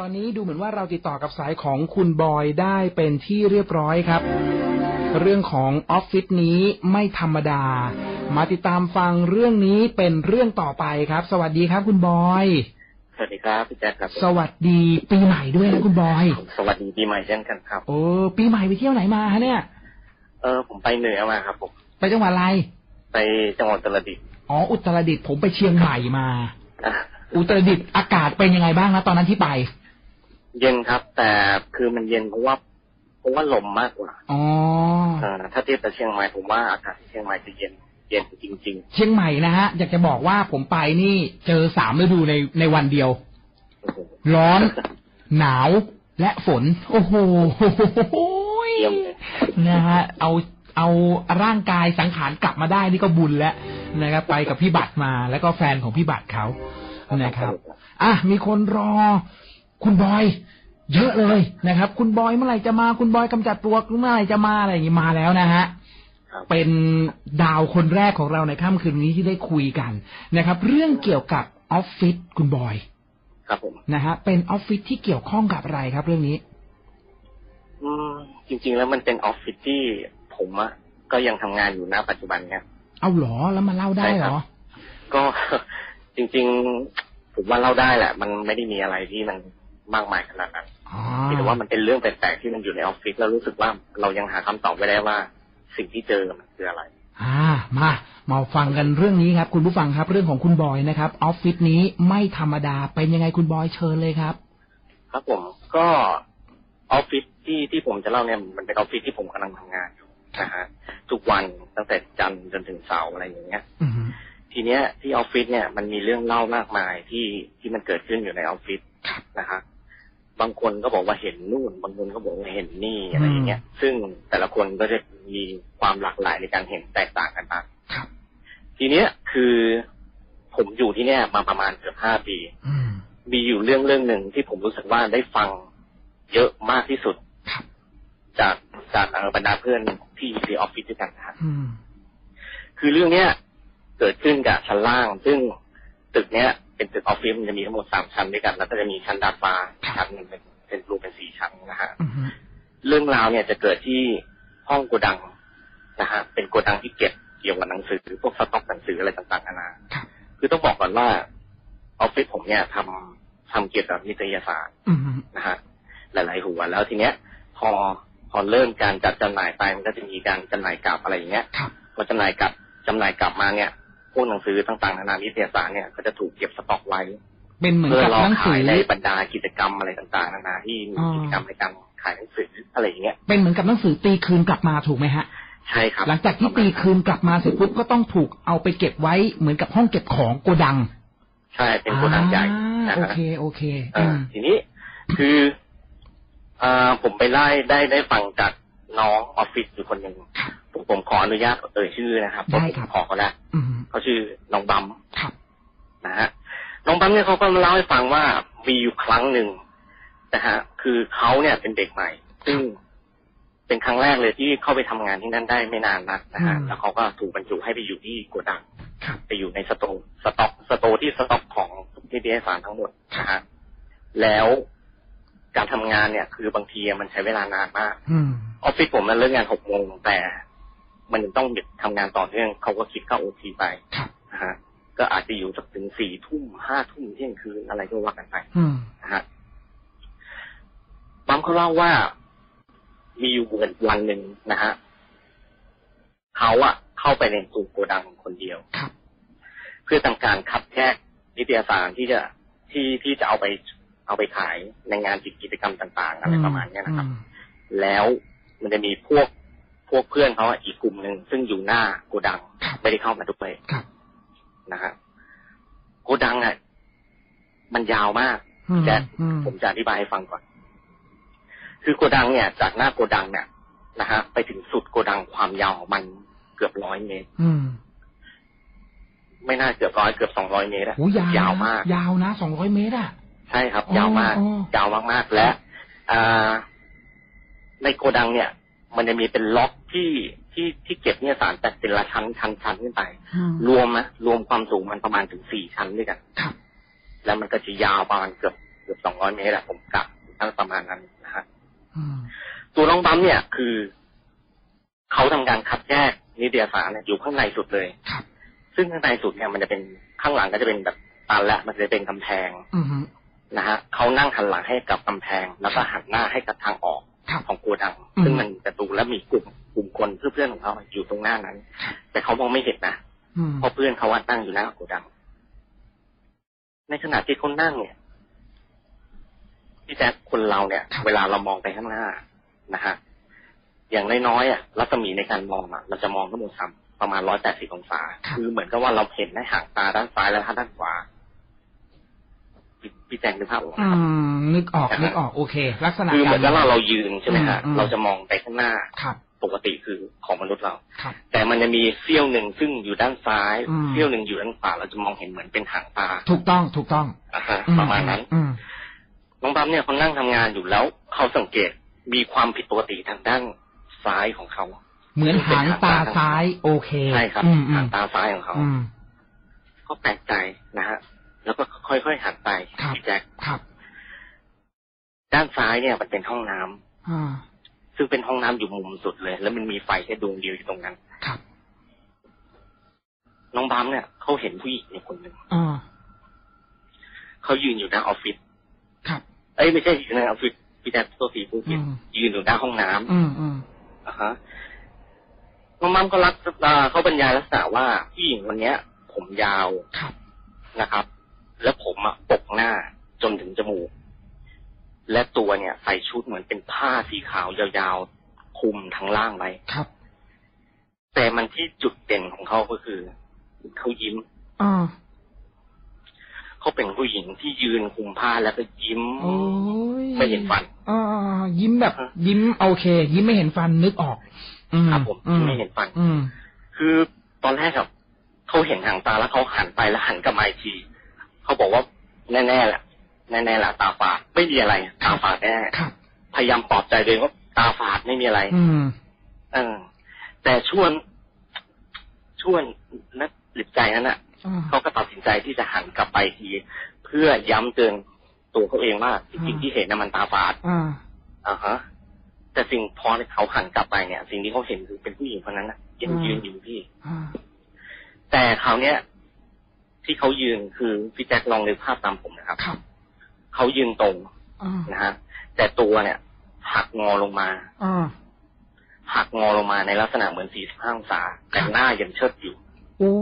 ตอนนี้ดูเหมือนว่าเราติดต่อกับสายของคุณบอยได้เป็นที่เรียบร้อยครับ เรื่องของออฟฟิศนี้ไม่ธรรมดา มาติดตามฟังเรื่องนี้เป็นเรื่องต่อไปครับ สวัสดีครับ คุณบอย สวัสดีครับพี่แจ๊คครับ สวัสดีปีใหม่ด้วยนะคุณบอย สวัสดีปีใหม่เช่นกันครับ โอ้ปีใหม่ไปเที่ยวไหนมาฮะเนี่ย เออผมไปเหนือมาครับผม ไปจังหวัดอะไร ไปจังหวัดอุตรดิตถ์ อ๋ออุตรดิตถ์ผมไปเชียงใหม่มาอะอุตรดิตถ์อากาศเป็นยังไงบ้างนะตอนนั้นที่ไป เย็นครับ แต่คือมันเย็นเพราะว่าเพราะว่าลมมากกว่าอ๋อเออถ้าเทียบกับเชียงใหม่ผมว่าอากาศที่เชียงใหม่จะเย็นเย็นจริงเชียงใหม่นะฮะอยากจะบอกว่าผมไปนี่เจอสามฤดูในในวันเดียวๆโอ้โหร้อน หนาวและฝน โอ้โหเยี่ยมเลยนะฮะเอาเอาร่างกายสังขารกลับมาได้นี่ก็บุญแล้วนะครับไปกับพี่บัตรมาแล้วก็แฟนของพี่บัตรเขานะครับ อะมีคนรอ คุณบอย เยอะเลยนะครับ คุณบอยเมื่อไหร่จะมาคุณบอยกำจัดปลวกเมื่อไหร่จะมาอะไรอย่างนี้มาแล้วนะฮะครับเป็นดาวคนแรกของเราในค่ำคืนนี้ที่ได้คุยกันนะครับ เรื่องเกี่ยวกับออฟฟิศคุณบอย ครับผมนะฮะเป็นออฟฟิศที่เกี่ยวข้องกับอะไรครับ เรื่องนี้ อืมจริง ๆ แล้วมันเป็นออฟฟิศที่ผมอะก็ยังทำงานอยู่ณปัจจุบันเนี่ยเอาเหรอแล้วมาเล่าได้เหรอ ก็จริง ๆ ผมว่าเล่าได้แหละ มันไม่ได้มีอะไรที่มัน มากมายขนาดนั้นอ๋อเพียงแต่ว่ามันเป็นเรื่องแปลกๆที่มันอยู่ในออฟฟิศแล้วรู้สึกว่าเรายังหาคำตอบไม่ได้ว่าสิ่งที่เจอมันคืออะไร อ่า มามาฟังกันเรื่องนี้ครับ คุณผู้ฟังครับ เรื่องของคุณบอยนะครับออฟฟิศนี้ไม่ธรรมดาเป็นยังไงคุณบอยเชิญเลยครับ ครับผมก็ออฟฟิศที่ที่ผมจะเล่าเนี่ยมันเป็นออฟฟิศที่ผมกำลังทำงานอยู่นะฮะทุกวันตั้งแต่จันทร์จนถึงเสาร์อะไรอย่างเงี้ยอือฮึทีเนี้ยที่ออฟฟิศเนี่ยมันมีเรื่องเล่ามากมายที่ที่มันเกิดขึ้นอยู่ในออฟฟิศนะฮะ บางคนก็บอกว่าเห็นนู่น บางคนก็บอกว่าเห็นนี่อะไรอย่างเงี้ย ซึ่งแต่ละคนก็จะมีความหลากหลายในการเห็นแตกต่างกันไปครับทีเนี้ยคือผมอยู่ที่เนี่ยมาประมาณเกือบห้าปีอืมมีอยู่เรื่องเรื่องหนึ่งที่ผมรู้สึกว่าได้ฟังเยอะมากที่สุดครับจากจากเอ่อบรรดาเพื่อนที่อยู่ที่ออฟฟิศด้วยกันนะฮะอืมคือเรื่องเนี้ย เกิดขึ้นกับชั้นล่าง ซึ่งตึกเนี้ย เป็นตึกออฟฟิศมันจะมีทั้งหมดสามชั้นด้วยกัน แล้วก็จะมีชั้นดาดฟ้าชั้นหนึ่งเป็นเป็นรวมเป็นสี่ชั้นนะฮะอือฮึเรื่องราวเนี่ยจะเกิดที่ห้องโกดังนะฮะเป็นโกดังที่เก็บเกี่ยวกับหนังสือพวกสต็อกหนังสืออะไรต่างๆนานาครับคือต้องบอกก่อนว่าออฟฟิศผมเนี่ยทำทำเกี่ยวกับนิตยสารอือฮึนะฮะหลาย ๆ หัวแล้วทีเนี้ย พอพอเริ่มการจัดจำหน่ายไปมันก็จะมีการจำหน่ายกลับอะไรอย่างเงี้ยครับพอจำหน่ายกลับจำหน่ายกลับมาเนี่ย พวกหนังสือต่างๆนานานิตยสารเนี่ยก็จะถูกเก็บสต็อกไว้เป็นเหมือนเพื่อกับรอหนังสืขายอในบรรดากิจกรรมอะไรต่างๆนานาที่มีอ๋อกิจกรรมในการขายหนังสืออะไรอย่างเงี้ยเป็นเหมือนกับหนังสือตีคืนกลับมาถูกไหมฮะใช่ครับ หลังจากที่ตีคืนกลับมาเสร็จปุ๊บก็ต้องถูกเอาไปเก็บไว้เหมือนกับห้องเก็บของโกดัง ใช่เป็นโกดังใหญ่อ่านะโอฮะเคโอเคอ่าอืมทีนี้คืออ่าผมไปไล่ได้ได้ฟังจากน้องออฟฟิศอยู่คนหนึ่งผมผมขออนุญาตเอ่ยชื่อนะครับเพราะผมขอเขาแล้วอืม เขาชื่อน้องบัมครับนะฮะน้องบัมเนี่ยเขาก็มาเล่าให้ฟังว่ามีอยู่ครั้งหนึ่งนะฮะ คือเขาเนี่ยเป็นเด็กใหม่ ซึ่งเป็นครั้งแรกเลยที่เข้าไปทำงานที่นั่นได้ไม่นานนักนะฮะอืมแล้วเขาก็ถูกบรรจุให้ไปอยู่ที่โกดังครับไปอยู่ใน store สต็อก store ที่สต็อกของนิตยสารทั้งหมดนะฮะแล้วการทำงานเนี่ย คือบางทีมันใช้เวลานานมากอืมออฟฟิศผมมันเลิกงานหกโมงแต่ มันยังต้องทำงานต่อเนื่องเขาก็คิดเข้า OT ไปครับนะฮะ ก็อาจจะอยู่จนถึงสี่ทุ่มห้าทุ่มเที่ยงคืนอะไรก็ว่ากันไปอืมนะฮะปั๊มเขาเล่าว่ามีอยู่วันวันหนึ่งนะฮะเขาอะเข้าไปในสู่โกดังคนเดียวครับเพื่อทำการคัดแยกนิตยสารที่จะที่ที่จะเอาไปเอาไปขายในงานกิจกรรมต่าง ๆ อะไรประมาณเนี้ยนะครับอืมแล้วมันจะมีพวก พวกเพื่อนเขาอะอีกกลุ่มหนึ่งซึ่งอยู่หน้าโกดังครับไม่ได้เข้ามาด้วยครับนะฮะโกดังอะมันยาวมากอืมแจ๊คอืมผมจะอธิบายให้ฟังก่อน คือโกดังเนี่ย จากหน้าโกดังเนี่ยนะฮะไปถึงสุดโกดังความยาวของมันเกือบร้อยเมตรอืมไม่น่าเกือบร้อยเกือบสองร้อยเมตรอะโอ้ยาวยาวมาก ยาวนะสองร้อยเมตรอะใช่ครับอ๋อยาวมากอ๋อยาวมากๆและอ่าในโกดังเนี่ย มันจะมีเป็นล็อกที่ที่ที่เก็บเนี่ยสารแต่เป็นละชั้นชั้นชั้นขึ้นไปอืมรวมนะรวมความสูงมันประมาณถึงสี่ชั้นด้วยกันครับแล้วมันก็จะยาวประมาณเกือบเกือบสองร้อยเมตรอะผมอะไรประมาณนั้นนะฮะอืมตัวน้องบัมเนี่ยคือเขาทำการคัดแยกนิตยสารเนี่ยอยู่ข้างในสุดเลยครับซึ่งข้างในสุดเนี่ยมันจะเป็นข้างหลังก็จะเป็นแบบตันและมันจะเป็นกำแพงอืมฮึนะฮะเขานั่งหันหลังให้กับกำแพง แล้วก็หันหน้าให้กับทางออกครับ ของโกดังอืมซึ่งมันประตูแล้วมีกลุ่มกลุ่มคนเพื่อนๆของเขาอยู่ตรงหน้านั้น แต่เขามองไม่เห็นนะอืมเพราะเพื่อนเขาว่าตั้งอยู่หน้าโกดัง ในขณะที่เขานั่งเนี่ยพี่แจ๊คคนเราเนี่ย เวลาเรามองไปข้างหน้านะฮะอย่างน้อยๆอะรัศมีในการมองอะเราจะมองทั้งหมดสามประมาณร้อยแปดสิบองศา คือเหมือนกับว่าเราเห็นได้ห่างตาด้านซ้ายและด้านขวา พี่พี่แจงนึกภาพออกไหมอืครับมนึกออกนึกออกโอเค ลักษณะคือเหมือนกากับรเราเรายืนใช่ไหมฮะอืมอืมเราจะมองไปข้างหน้าครับปกติคือของมนุษย์เราครับแต่มันจะมีเสี้ยวหนึ่งซึ่งอยู่ด้านซ้ายอืมเสี้ยวหนึ่งอยู่ด้านขวา เราจะมองเห็นเหมือนเป็นหางตา ถูกต้องถูกต้องอะฮะอืประมาณนั้นอืมน้องบัมเนี่ยเขานั่งทำงานอยู่แล้ว เขาสังเกตมีความผิดปกติทางด้านซ้ายของเขา เหมือนหางตาซ้าย โอเค ใช่ครับอืมอืหามงตาซ้ายของเขาอืมเขาแปลกใจนะฮะ แล้วก็ค่อยๆหันไปครับพี่แจ็คครับด้านซ้ายเนี่ยมันเป็นห้องน้ำอ่าซึ่งเป็นห้องน้ำอยู่มุมสุดเลย แล้วมันมีไฟแค่ดวงเดียวอยู่ตรงนั้นครับน้องบัมเนี่ยเขาเห็นผู้หญิงเนี่ยคนหนึ่งอ่าเขายืนอยู่หน้าออฟฟิศครับ เอ้ยไม่ใช่อยู่ในออฟฟิศพี่แจ๊คตัวสีผู้ผิดอืมยืนอยู่หน้าห้องน้ำอืมอืมอะฮะน้องมัมก็รักอ่าเขาบรรยายลักษณะว่าผู้หญิงคนเนี้ย ผมยาวครับนะครับ แล้วผมอะปกหน้าจนถึงจมูก และตัวเนี่ยใส่ชุดเหมือนเป็นผ้าสีขาวยาวๆคลุมทั้งล่างไว้ครับ แต่มันที่จุดเด่นของเขาก็คือเขายิ้มอ่าเขาเป็นผู้หญิงที่ยืนคลุมผ้าแล้วก็ยิ้มโอ้ยไม่เห็นฟันอ่ายิ้มแบบ ยิ้มโอเค ยิ้มไม่เห็นฟันนึกออกอืมครับผมอืไม่เห็นฟัน อืมคือตอนแรกครับเขาเห็นหางตาแล้วเขาหันไปแล้วหันกลับมาอีกที เขาบอกว่าแน่ๆแหละแน่ๆแหละตาฝาดไม่มีอะไรตาฝาดแน่ครับพยายามปลอบใจตัวเองว่าตาฝาดไม่มีอะไร อืมเออ แต่ช่วงช่วงนักหลิบใจนั้นน่ะอ่าเขาก็ตัดสินใจที่จะหันกลับไปอีกทีเพื่อย้ำเตือนตัวเขาเองว่าสิ่งที่เห็นน่ะมันตาฝาดอ่าอ่าฮะ แต่สิ่งพอเขาหันกลับไปเนี่ย สิ่งที่เขาเห็นคือเป็นผู้หญิงคนนั้นน่ะยังอืมยืนอยู่พี่อ่าแต่คราวเนี้ย ที่เขายืนคือพี่แจ็คลองนึกภาพตามผมนะครับครับเขายืนตรงอ่านะฮะแต่ตัวเนี่ย หักงอลงมาอ่าหักงอลงมาในลักษณะเหมือน 45 องศาแต่หน้ายังเชิดอยู่โอ้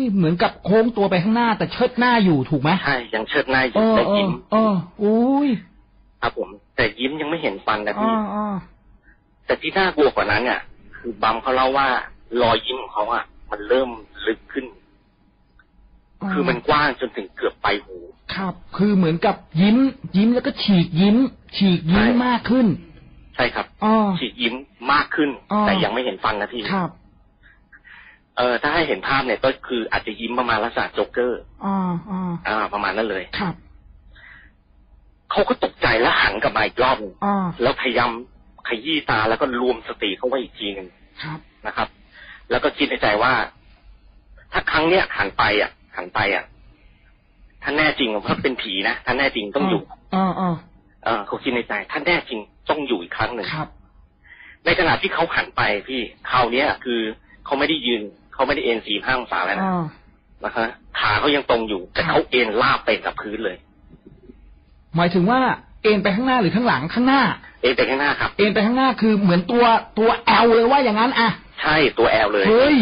ยเหมือนกับโค้งตัวไปข้างหน้า แต่เชิดหน้าอยู่ถูกไหมใช่ยังเชิดหน้าอเอยู่อและเออยิ้มเออโอ้ยครับผม แต่ยิ้มยังไม่เห็นฟันนะอ่าพี่อ่าแต่ที่น่ากลัวกว่านั้นเนี่ยคือบัมเขาเล่าว่ารอยยิ้มของเขาอะ มันเริ่มลึกขึ้น คือมันกว้างจนถึงเกือบไปลายหู ครับ คือเหมือนกับยิ้ม ยิ้มแล้วก็ฉีกยิ้ม ฉีกยิ้มใช่มากขึ้น ใช่ครับอ๋อฉีกยิ้มมากขึ้นอ๋อแต่ยังไม่เห็นฟันนะพี่ครับ เออถ้าให้เห็นภาพเนี่ยก็คืออาจจะยิ้มประมาณลักษณะโจ๊กเกอร์อ่าอ่าอ่า ประมาณนั้นเลยครับเขาก็ตกใจแล้วหันกลับมาอีกรอบหนึ่งอ่าแล้วพยายามขยี้ตาแล้วก็รวมสติเข้าไว้อีกทีหนึ่งครับนะครับ แล้วก็คิดในใจว่า ถ้าครั้งเนี้ยหันไปอะ หันไปอะถ้าแน่จริงเพราะเป็นผีนะถ้าแน่จริงต้องอยู่อ่าอ่าเออเขาคิดในใจถ้าแน่จริงต้องอยู่อีกครั้งหนึ่งครับในขณะที่เขาหันไปพี่คราวเนี้ยคือเขาไม่ได้ยืนเขาไม่ได้เอนสี่ห้าองศาแล้วนะอ่านะฮะขาเขายังตรงอยู่ แต่ครับเขาเอนราบไปกับพื้นเลย หมายถึงว่า เอนไปข้างหน้าหรือข้างหลังข้างหน้า เอนไปข้างหน้าครับ เอนไปข้างหน้าคือเหมือนตัวตัว L เลยว่าอย่างนั้นอะ ใช่ตัว L เลยเฮ้ย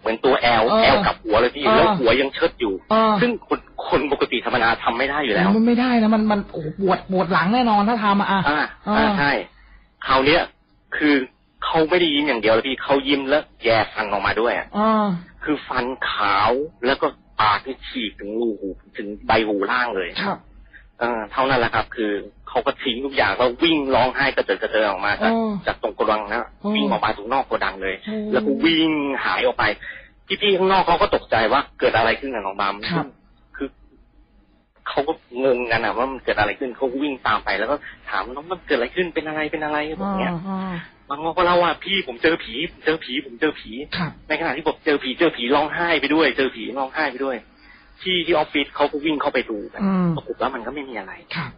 เหมือนตัว L เออ L กลับหัวเลยพี่เออแล้วหัวยังเชิดอยู่เออซึ่งคนคนปกติธรรมดาทำไม่ได้อยู่แล้ว มันไม่ได้นะมันมันโอ้โหปวดปวดหลังแน่นอนถ้าทำอะอะอ่าอ่าอ่าใช่คราวเนี้ยคือเขาไม่ได้ยิ้มอย่างเดียวเลยพี่เขายิ้มแล้วแย่ฟันออกมาด้วยอะอ่าคือฟันขาวแล้วก็ปากที่ฉีกถึงรูหูถึงใบหูล่างเลยครับ เออเท่านั้นแหละครับ คือเขาก็ทิ้งทุกอย่างแล้ววิ่งร้องไห้กระเจิดกระเจิงออกมาจากโอ้จากตรงโกดังนะโอ้วิ่งออกมาถึงนอกโกดังเลยโอ้แล้วก็วิ่งหายออกไปพี่ๆข้างนอกเขาก็ตกใจว่าเกิดอะไรขึ้นกับน้องบามครับคือเขาก็งงกันนะว่ามันเกิดอะไรขึ้นเขาก็วิ่งตามไปแล้วก็ถามน้องมันเกิดอะไรขึ้นเป็นอะไรเป็นอะไรแบบเนี้ยอ่าบางคนก็เล่าว่าพี่ผมเจอผีผมเจอผีผมเจอผีครับในขณะที่ผมเจอผีเจอผีร้องไห้ไปด้วย เจอผีร้องไห้ไปด้วย ที่ที่ออฟฟิศเขาก็วิ่งเข้าไปดูกันอืมปรากฏว่ามันก็ไม่มีอะไรครับ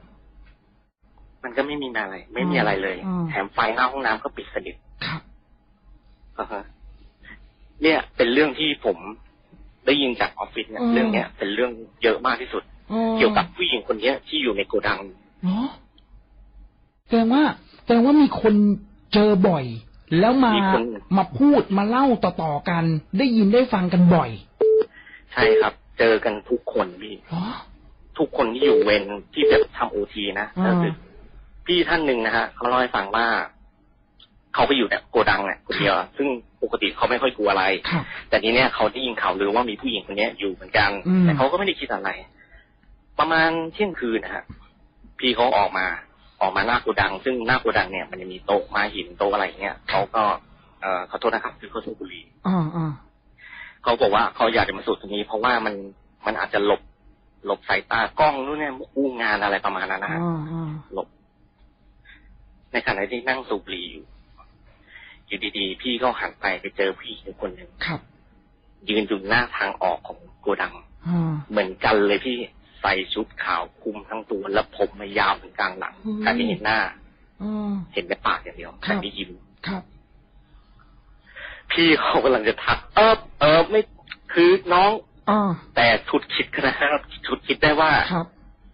มันก็ไม่มีอะไร ไม่มีอะไรเลยอืมแถมไฟหน้าห้องน้ำก็ปิดสนิทครับอ่าฮะเนี่ย เป็นเรื่องที่ผมได้ยินจากออฟฟิศเนี่ยอืมเรื่องเนี้ยเป็นเรื่องเยอะมากที่สุดอ๋อเกี่ยวกับผู้หญิงคนเนี้ยที่อยู่ในโกดังเหรอแสดงว่าแสดงว่ามีคนเจอบ่อย แล้วมามีคนมาพูดมาเล่าต่อๆกัน ได้ยินได้ฟังกันบ่อย ใช่ครับ เจอกันทุกคนพี่เหรอทุกคนที่อยู่เวรที่แบบทำโอทีนะอ่าก็คือพี่ท่านหนึ่งนะฮะเขาเล่าให้ฟังว่าเขาไปอยู่เนี่ยโกดังเนี่ยคนเดียวซึ่งปกติเขาไม่ค่อยกลัวอะไรครับแต่ทีเนี้ยเขาได้ยินข่าวลือว่ามีผู้หญิงคนเนี้ยอยู่เหมือนกันอืมแต่เขาก็ไม่ได้คิดอะไร ประมาณเที่ยงคืนนะฮะพี่เขาออกมา ออกมาหน้าโกดัง ซึ่งหน้าโกดังเนี่ยมันจะมีโต๊ะม้าหินโต๊ะอะไรเงี้ยเขาก็เอ่อขอโทษนะครับ คือเขาสูบบุหรี่อ่าอ่า เขาบอกว่าเขาอยากจะมาสูบตรงนี้ เพราะว่ามันมันอาจจะหลบหลบสายตากล้องนู่นเนี่ยอู้งานอะไรประมาณนั้นนะฮะอ่าอ่าหลบ ในขณะที่นั่งสูบบุหรี่อยู่อยู่ดีๆ พี่ก็หันไปไปเจอผู้หญิงคนหนึ่งครับยืนอยู่หน้าทางออกของโกดังอ่าเหมือนกันเลยพี่ใส่ชุดขาวคลุมทั้งตัวแล้วผมมายาวถึงกลางหลังอืมแต่ไม่เห็นหน้าอ่าเห็นแต่ปากอย่างเดียวครัแต่บไม่ยิ้มครับ พี่เขากำลังจะทัก เออเออไม่คือน้องอ่าแต่ชุดคิดนะครับชุดคิดได้ว่าครับ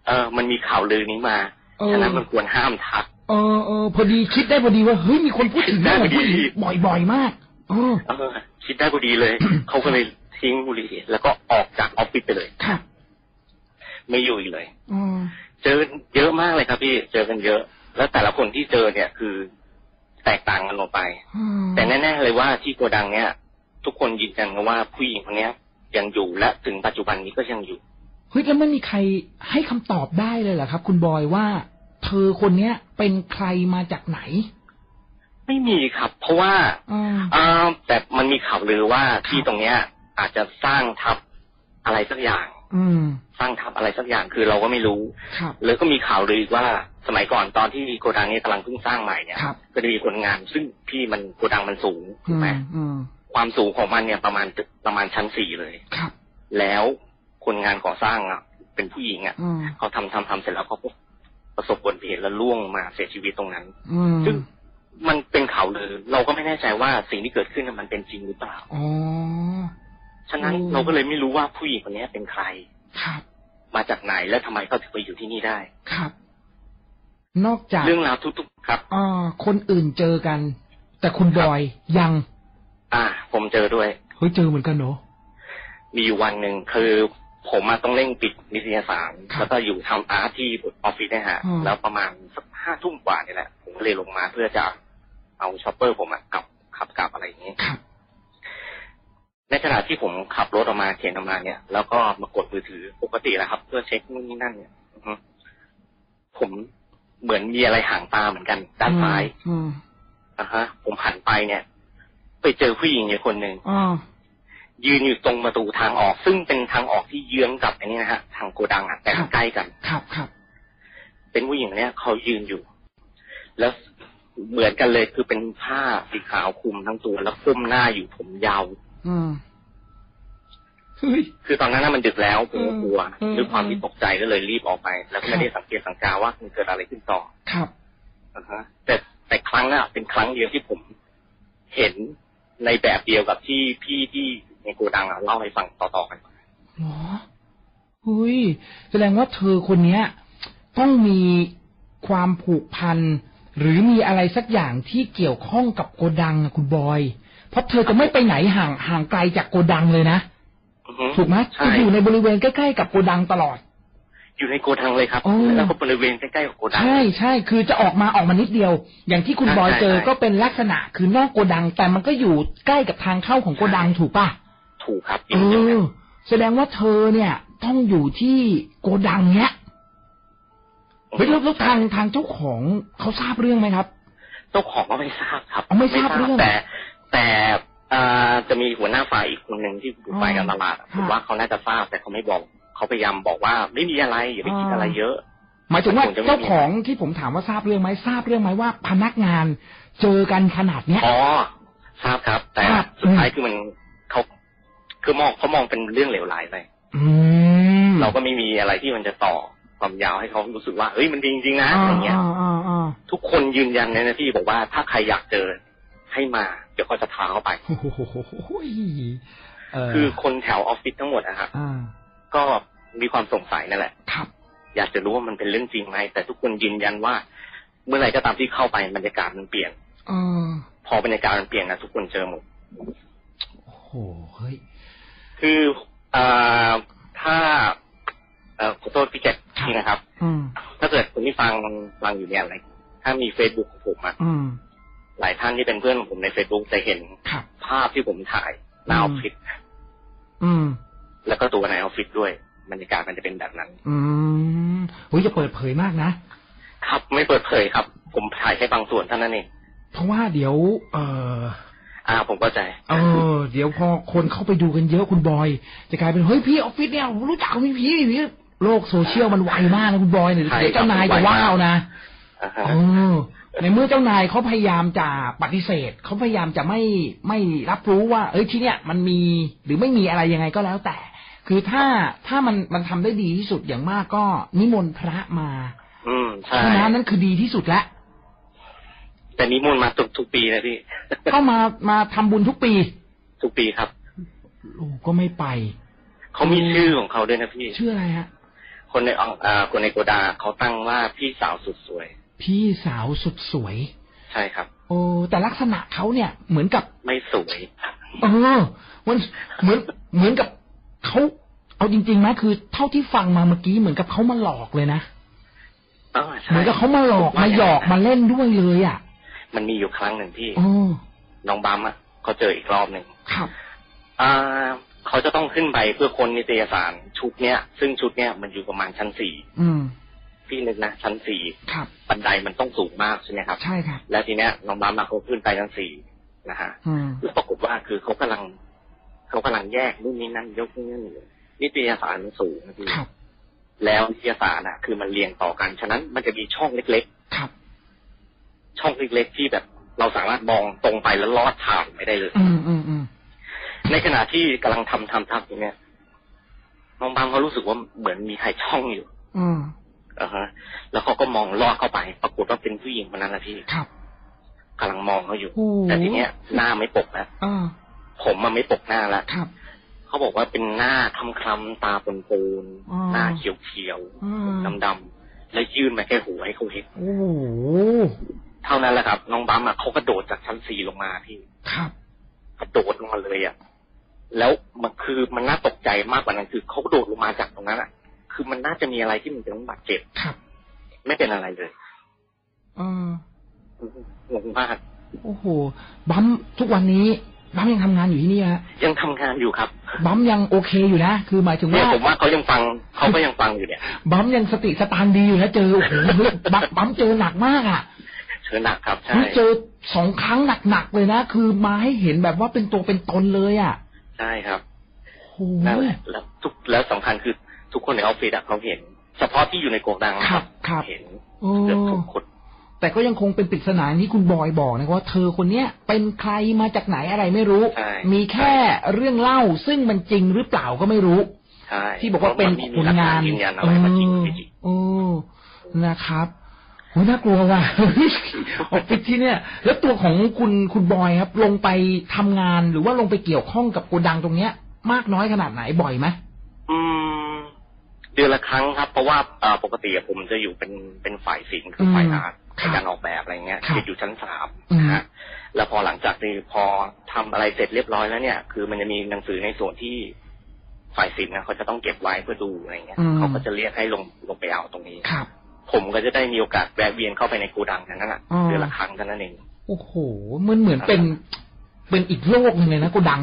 เออมันมีข่าวลือนี้มาเออฉะนั้นมันควรห้ามทักเออเออพอดีคิดได้พอดีว่าเฮ้ยมีคนพูดถึงได้เรื่องพอดีผู้หญิงบ่อยๆมากเออเออคิดได้พอดีเลยเขาก็เลยทิ้งบุหรี่แล้วก็ออกจากออฟฟิศไปเลยครับไม่อยู่อีกเลยอืมเจอเยอะมากเลยครับพี่ เจอกันเยอะ แล้วแต่ละคนที่เจอเนี่ยคือ แตกต่างกันลงไปอืมแต่แน่ๆเลยว่าที่โกดังเนี่ยทุกคนยืนยันกันว่าผู้หญิงคนเนี้ยยังอยู่และถึงปัจจุบันนี้ก็ยังอยู่เฮ้ยแล้วไม่มีใครให้คำตอบได้เลยเหรอครับ คุณบอยว่า เธอคนเนี้ยเป็นใครมาจากไหน ไม่มีครับ เพราะว่าอืมอ่าแต่มันมีข่าวลือว่าครับที่ตรงเนี้ย อาจจะสร้างทับอะไรสักอย่างอืม สร้างทับอะไรสักอย่างคือเราก็ไม่รู้ครับแล้วก็มีข่าวลือว่าสมัยก่อนตอนที่โกดังนี้กำลังเพิ่งสร้างใหม่เนี่ยครับก็จะมีคนงาน ซึ่งพี่มันโกดังมันสูงถูอืกไหมมอืมความสูงของมันเนี่ยประมาณตึกประมาณชั้นสี่เลยครับ แล้วคนงานก่อสร้างอะ เป็นผู้หญิงอะอืมเขาทำทำทำเสร็จแล้วเขาประสบอุบัติเหตุแล้วล่วงมาเสียชีวิตตรงนั้นอืมซึ่งมันเป็นข่าวลือเราก็ไม่แน่ใจว่าสิ่งที่เกิดขึ้นน่ะมันเป็นจริงหรือเปล่าอ๋อ ฉะนั้นอืมเราก็เลยไม่รู้ว่าผู้หญิงคนนี้เป็นใคร ครับ มาจากไหนและทำไมเขาถึงไปอยู่ที่นี่ได้ ครับ นอกจากเรื่องราวทุกๆครับอ่าคนอื่นเจอกัน แต่คุณบอยยัง อ่า ผมเจอด้วยเฮ้ยเจอเหมือนกันเนาะมีอยู่วันหนึ่งคือผมมาต้องเร่งปิดนิตยสารครับแล้วก็อยู่ทำ art ที่ออฟฟิศเนะฮะอืมแล้วประมาณสักห้าทุ่มกว่านี่แหละ ผมก็เลยลงมาเพื่อจะเอา chopper ผมอะกลับขับกลับอะไรอย่างนี้ครับ ในขณะที่ผมขับรถออกมาเข็นออกมาเนี่ย แล้วก็มากดมือถือปกติแหละครับ เพื่อเช็คนู่นนี่นั่นเนี่ยอือฮึผมเหมือนมีอะไรห่างตาเหมือนกันด้านซ้ายอืมอะฮะ ผมหันไปเนี่ย ไปเจอผู้หญิงอยู่คนหนึ่งอ่ายืนอยู่ตรงประตูทางออก ซึ่งเป็นทางออกที่เยื้องกับอันนี้นะฮะทางโกดังอะแต่มันใกล้กัน ครับครับเป็นผู้หญิงเนี่ยเขายืนอยู่ แล้วเหมือนกันเลยคือเป็นผ้าสีขาวคลุมทั้งตัวแล้วก้มหน้าอยู่ผมยาวอืมเฮ้ย คือตอนนั้นน่ะมันดึกแล้วผมก็กลัวอืมด้วยความที่ตกใจก็เลยรีบออกไป แล้วก็ไม่ได้สังเกตสังกาว่ามันเกิดอะไรขึ้นต่อครับอ่าฮะแต่แต่ครั้งน่ะเป็นครั้งเดียวที่ผมเห็นในแบบเดียวกับที่พี่ที่ในโกดังอะเล่าให้ฟังต่อๆกันเหรอเฮ้ยแสดงว่าเธอคนเนี้ย ต้องมีความผูกพันหรือมีอะไรสักอย่างที่เกี่ยวข้องกับโกดังอะคุณบอย เพราะเธอจะไม่ไปไหนห่างห่างไกลจากโกดังเลยนะอือฮึถูกไหมใช่จะอยู่ในบริเวณใกล้ๆกับโกดังตลอด อยู่ในโกดังเลยครับอ๋อแล้วก็บริเวณใกล้ๆกับโกดังใช่ใช่คือจะออกมาออกมานิดเดียว อย่างที่คุณใช่บอยใช่เจอใช่ก็เป็นลักษณะคือนอกโกดัง แต่มันก็อยู่ใกล้กับทางเข้าของโกดังถูกป่ะถูกครับเออแสดงว่าเธอเนี่ย ต้องอยู่ที่โกดังเนี้ยเฮ้ยแล้วแล้วทางทางเจ้าของเขาทราบเรื่องไหมครับ เจ้าของก็ไม่ทราบครับอ๋อไม่ทราบเรื่องแต่ แต่เอ่อจะมีหัวหน้าฝ่ายอีกคนหนึ่งที่อยู่ฝ่ายการตลาดอะอ๋อผมว่าเขาน่าจะทราบแต่เขาไม่บอกเขาพยายามบอกว่าไม่มีอะไรอย่าไปคิดอ๋อออะไรเยอะ หมายถึงว่ามันคงจะไม่มีเจ้าของที่ผมถามว่าทราบเรื่องไหมทราบเรื่องไหมว่าพนักงานเจอกันขนาดเนี้ยอ๋อทราบครับ แต่ทราบสุดท้ายคือมันเขาคือมองเขามองเป็นเรื่องเหลวไหลไปอืมเราก็ไม่มีอะไรที่มันจะต่อความยาวให้เขารู้สึกว่าเฮ้ยมันดีจริงๆนะอะไรเงี้ยอ่าอ่าอ่าทุกคนยืนยันเลยนะพี่บอกว่าถ้าใครอยากเจอ ให้มา เดี๋ยวเขาจะพาเข้าไปโอ้โหเออคือคนแถวออฟฟิศทั้งหมดอะครับอ่าก็มีความสงสัยนั่นแหละครับอยากจะรู้ว่ามันเป็นเรื่องจริงไหมแต่ทุกคนยืนยันว่า เมื่อไหร่ก็ตามที่เข้าไปบรรยากาศมันเปลี่ยนเออพอบรรยากาศมันเปลี่ยนนะทุกคนเจอหมดโอ้โหเฮ้ยคือเอ่อถ้าเอ่อขอโทษพี่แจ็คครับทีนะครับอืมถ้าเกิดคนที่ฟังฟังอยู่เนี่ยอะไรถ้ามีเฟซบุ๊กของผมอะอืม หลายท่านที่เป็นเพื่อนของผมในเฟซบุ๊กจะเห็นครับภาพที่ผมถ่ายหน้าออฟฟิศอืมแล้วก็ตัวในออฟฟิศด้วยบรรยากาศมันจะเป็นแบบนั้น อืมโอ้ยจะเปิดเผยมากนะ ครับไม่เปิดเผยครับ ผมถ่ายแค่บางส่วนเท่านั้นเอง เพราะว่าเดี๋ยว เอออ่าผมเข้าใจ เออ เดี๋ยวพอคนเข้าไปดูกันเยอะคุณบอย จะกลายเป็นเฮ้ยพี่ออฟฟิศเนี่ยผมรู้จักมีผีมีผีโลกโซเชียลมันไวมากนะคุณบอยเนี่ยใช่เดี๋ยวเจ้านายครับจะว้าวนะ อ่าฮะเออในเมื่อเจ้านายเขาพยายามจะปฏิเสธเขาพยายามจะไม่ไม่รับรู้ว่า เอ้ยที่เนี่ยมันมีหรือไม่มีอะไรยังไงก็แล้วแต่ คือถ้าถ้ามันมันทำได้ดีที่สุดอย่างมากก็นิมนต์พระมา อืมใช่เท่านั้นนั่นคือดีที่สุดแล้วแต่นิมนต์มาทุกทุกปีนะพี่ก็มามาทำบุญทุกปี ทุกปีครับโอ้ก็ไม่ไป เขามีชื่อของเขาด้วยนะพี่ชื่ออะไรฮะคนในอ่าคนในโกดาเขาตั้งว่าพี่สาวสุดสวย พี่สาวสุดสวย ใช่ครับ โอ้แต่ลักษณะเขาเนี่ยเหมือนกับไม่สวยเออมันเหมือนเหมือนกับเขาเอาจริงๆไหมคือ เท่าที่ฟังมาเมื่อกี้เหมือนกับเขามาหลอกเลยนะอ๋อใช่เหมือนกับเขามาหลอกมาหยอกมาเล่นด้วยเลยอะ มันมีอยู่ครั้งหนึ่งที่โอ้น้องบัมอะเขาเจออีกรอบหนึ่งครับอ่าเขาจะต้องขึ้นไปเพื่อคนนิตยสารชุดเนี้ย ซึ่งชุดเนี้ยมันอยู่ประมาณชั้นสี่ อืมพี่นึกนะชั้นสี่ครับบันไดมันต้องสูงมากใช่ไหมครับใช่ครับแล้วทีเนี้ยน้องบัมอะเขาขึ้นไปชั้นสี่นะฮะอืมแล้วปรากฏว่าคือเขากำลังเขากำลังแยกนู่นนี่นั่นยกนี่นั่นอยู่นิตยสารมันสูงนะพี่ครับแล้วนิตยสารอะ คือมันเรียงต่อกันฉะนั้นมันจะมีช่องเล็กครับๆช่องเล็กๆที่แบบเราสามารถมองตรงไปแล้วลอดผ่านไม่ได้เลยอืมอืมอืมในขณะที่กำลังทำทำทำอย่างเนี้ยน้องบางเขารู้สึกว่าเหมือนมีใครช่องอยู่ อืม อ่าฮะ แล้วเขาก็มองลอดเข้าไป ปรากฏว่าเป็นผู้หญิงคนนั้นนะพี่ครับกำลังมองเขาอยู่โอ้แต่ทีเนี้ยหน้าไม่ปกนะอ่าผมมันไม่ปกหน้าละครับเขาบอกว่าเป็นหน้าคล้ำคล้ำๆตาปนปูนๆอ่าหน้าเขียวเขียวอืมดำดำๆแล้วยื่นมาแค่หัวให้เขาเห็นโอ้โหเท่านั้นแหละครับน้องบัมอะเขากระโดดจากชั้นสี่ลงมาพี่ครับกระโดดลงมาเลยอะแล้วมันคือมันน่าตกใจมากกว่านั้นคือเขากระโดดลงมาจากตรงนั้นอะ คือมันน่าจะมีอะไรที่มันเป็นบาดเจ็บครับ ไม่เป็นอะไรเลยเอองงมากโอ้โหบัมทุกวันนี้บัมยังทำงานอยู่ที่นี่ฮะยังทำงานอยู่ครับบัมยังโอเคอยู่นะคือหมายถึงเนี่ยว่าผมว่าเขายังฟังเขาก็ยังฟังอยู่เนี่ยบัมยังสติสตางค์ดีอยู่นะเจอโอ้โหเฮ้ยบัมบัมเจอหนักมากอะเชิญหนักครับใช่เฮ้ยเจอสองครั้งหนักๆเลยนะคือมาให้เห็นแบบว่าเป็นตัวเป็นตนเลยอะใช่ครับโอ้โหนั่นแหละแล้วทุกแล้วสำคัญคือ ทุกคนในออฟฟิศอะเขาเห็น เฉพาะที่อยู่ในโกดังครับครับเห็นโอ้เกือบทุกคนแต่ก็ยังคงเป็นปริศนาที่คุณบอยบอกนะว่าเธอคนเนี้ยเป็นใครมาจากไหนอะไรไม่รู้ใช่มีแค่เรื่องเล่าซึ่งมันจริงหรือเปล่าก็ไม่รู้ใช่ที่บอกว่าเป็นพระคมีนหลักงาฐนยืนยันอะไรมาจริงไม่จริงเออนะครับโหน่ากลัวว่ะออฟฟิศที่เนี่ย แล้วตัวของคุณคุณบอยครับ ลงไปทำงานหรือว่าลงไปเกี่ยวข้องกับโกดังตรงเนี้ย มากน้อยขนาดไหนบ่อยไหมอืม เดือนละครั้งครับ เพราะว่าเอ่อปกติอะผมจะอยู่เป็นเป็นฝ่ายศิลป์คือฝ่ายอาร์ตครัในบการออกแบบอะไรเงี้ยครับคืออยู่ชั้นสามอืมนะฮะแล้วพอหลังจากที่พอทำอะไรเสร็จเรียบร้อยแล้วเนี่ย คือมันจะมีหนังสือในส่วนที่ฝ่ายศิลป์นะเขาจะต้องเก็บไว้เพื่อดูอะไรเงี้ยอืมเขาก็จะเรียกให้ลงลงไปเอาตรงนี้ครับ ผมก็จะได้มีโอกาสแวะเวียนเข้าไปในโกดังนั้นน่ะอ๋อเดือนละครั้งเท่านั้นเองโอ้โหมันเหมือนเป็นเป็นอีกโลกหนึ่งเลยนะโกดัง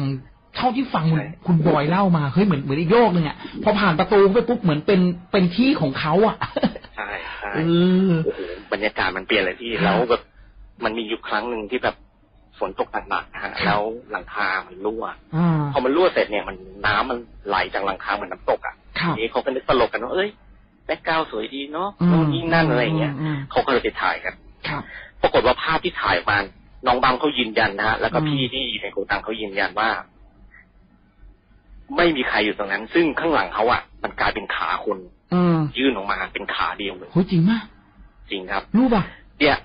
เท่าที่ฟังคุณใช่คุณบอยเล่ามาเฮ้ยเหมือนเหมือนอีกโลกหนึ่งอะพอผ่านประตูไปปุ๊บเหมือนเป็นเป็นที่ของเขาอะใช่ใช่เออโอ้โหบรรยากาศมันเปลี่ยนเลยพี่ครับแล้วแบบมันมีอยู่ครั้งหนึ่งที่แบบฝนตกหนักๆนะฮะครับแล้วหลังคา มันรั่วอ่าพอมันรั่วเสร็จเนี่ยมันน้ำมันไหลจากหลังคาเหมือนน้ำตกอะครับทีนี้เขาก็นึกตลกกันว่าเอ้ยแบ็กกราวด์สวยดีเนาะอืมโน่นนี่นั่นอะไรอย่างเงี้ยอืมเขาก็เลยไปถ่ายกันครับปรากฏว่าภาพที่ถ่ายออกมาน้องบางเขายืนยันนะฮะแล้วก็อืมพี่ที่อยู่ในโกดังเขายืนยันว่า ไม่มีใครอยู่ตรงนั้น ซึ่งข้างหลังเขาอะ มันกลายเป็นขาคนอืมยื่นออกมาเป็นขาเดียวเลยโหจริงมากจริงครับ รู้ป่ะเนี่ย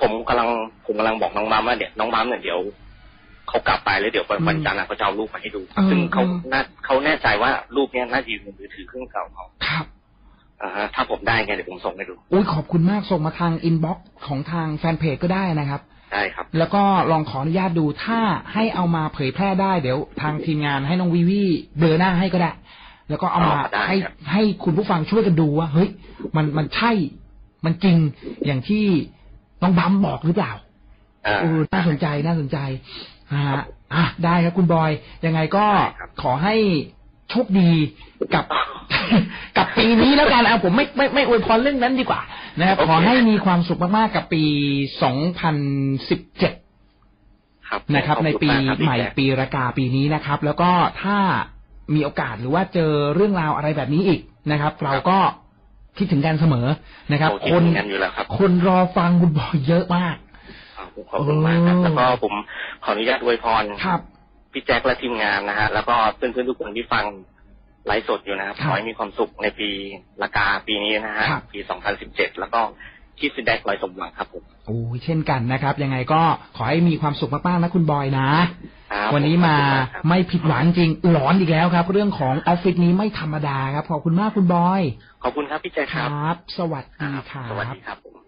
ผมกำลังผมกำลังบอกน้องมัมว่าเดี๋ยวน้องมัมเนี่ยเดี๋ยวเขากลับไปแล้วเดี๋ยววันอืมวันจันทร์อะเขาจะเอารูปมาให้ดูเออซึ่งเขาเออน่าเขาแน่ใจว่ารูปเนี้ยน่าจะอยู่ในมือถือเครื่องเก่าเขาครับอ่าฮะถ้าผมได้ไงเดี๋ยวผมส่งให้ดูอุ้ยขอบคุณมากส่งมาทาง inbox ของทางแฟนเพจก็ได้นะครับ ได้ครับ แล้วก็ลองขออนุญาตดูถ้าให้เอามาเผยแพร่ได้เดี๋ยว ทางทีมงานให้น้องวีวีเบลอหน้าให้ก็ได้ แล้วก็เอามาอ๋อได้ให้ครับ ให้คุณผู้ฟังช่วยกันดูว่า เฮ้ย มันมันใช่ มันจริงอย่างที่น้องบัมบอกหรือเปล่า อ่า เออน่าสนใจน่าสนใจนะฮะอะได้ครับคุณบอย ยังไงก็ได้ครับ ขอให้ โชคดีกับกับปีนี้แล้วกันเอาผมไม่ไม่ไม่อวยพรเรื่องนั้นดีกว่านะครับโอเคขอให้มีความสุขมากๆกับปี2017ครับนะครับขอในณปีมากครับใหม่พี่แจ๊คปีรากาปีนี้นะครับ แล้วก็ถ้ามีโอกาสหรือว่าเจอเรื่องราวอะไรแบบนี้อีกนะครับ เราก็คิดถึงกันเสมอนะครับโอ้คนคิดอย่างนั้นอยู่แล้วครับคนรอฟังคุณบอยเยอะมากครับผมขอบคุณมากครับเออแล้วก็ผมขออนุญาตอวยพรครับ พี่แจ็คและทีมงานนะฮะ แล้วก็เพื่อนๆทุกคนที่ฟังไลฟ์สดอยู่นะครับครับขอให้มีความสุขในปีละกาปีนี้นะฮะ ครับ ปี 2017 แล้วก็คิดสิแดกลอยสมหวังครับผมโอ้ยเช่นกันนะครับ ยังไงก็ขอให้มีความสุขมากๆนะคุณบอยนะ ครับวันนี้มาขอบคุณกครับไม่ผิดหวังจริงหลอนอีกแล้วครับ เรื่องของออฟฟิศนี้ไม่ธรรมดาครับขอบคุณมากคุณบอย ขอบคุณครับพี่แจ็คคครรับับ สวัสดีครัสวัสบ ดีครับ